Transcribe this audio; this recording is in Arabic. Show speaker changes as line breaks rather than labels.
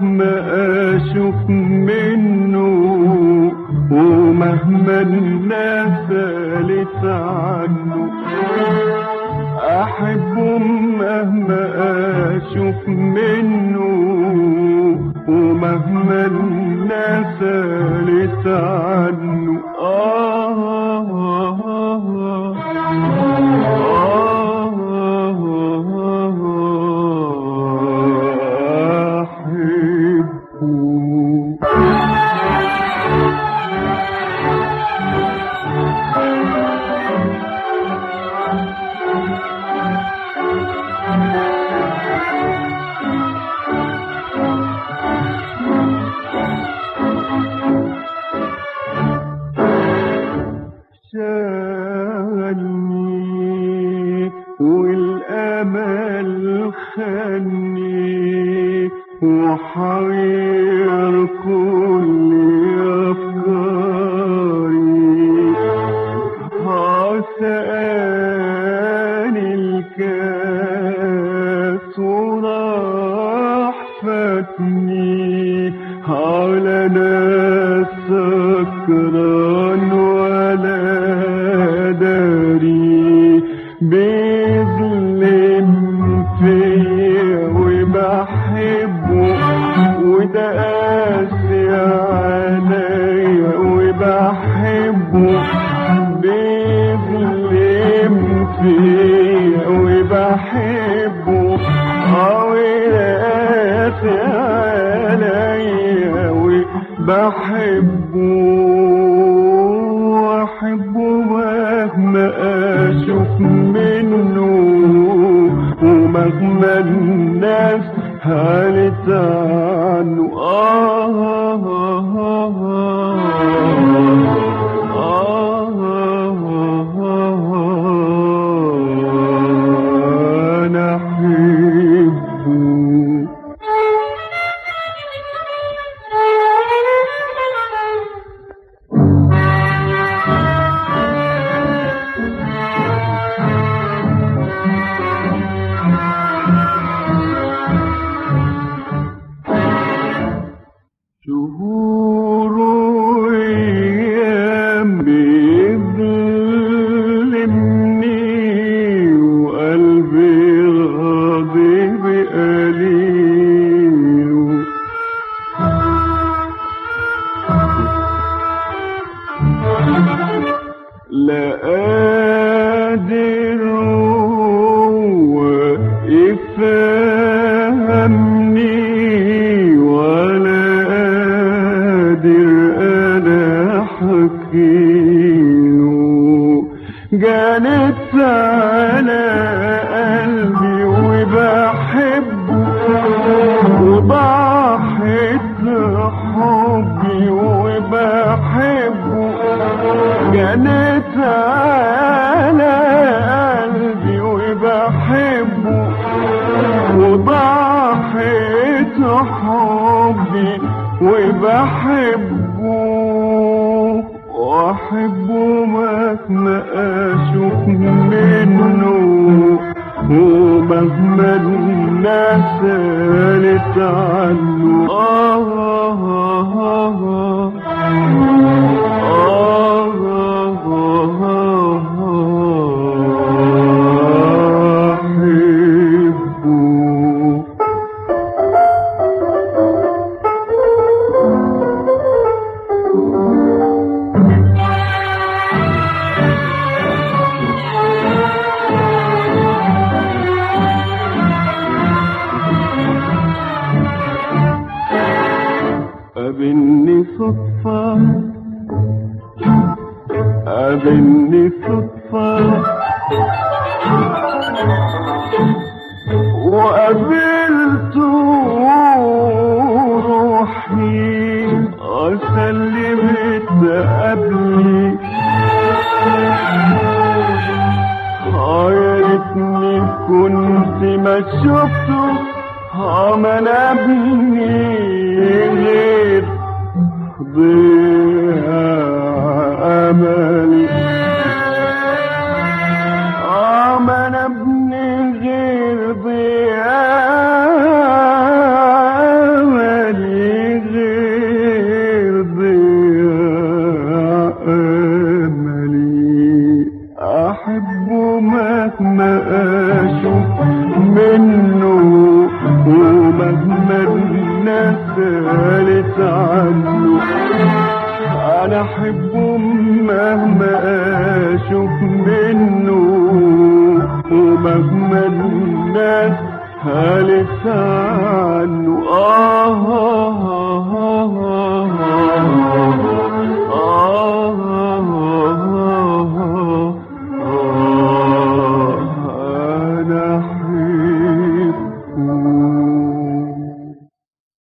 مهما أشوف منه ومهما أحبه مهما أشوف منه ومهما الناس قالت عنه. والأمل خاني وحير كل أفكاري. عساني الكاس وراح فاتني على ناس سكران ولا ومهما الناس هالت عنه آه آه آه. احكيله جانت على قلبي وبحبه وضحت حبي وبحبه. جنت على قلبي وبحبه وضحت حبي وبحبه. واحبه مهما أشوف منه ومهما الناس قالت عنه آه آه آه آه. قابلني صدفة. قابلني صدفة. وقابلته روحي. سلمت قبلي. آه يا شفته. هم أنا there. everyone.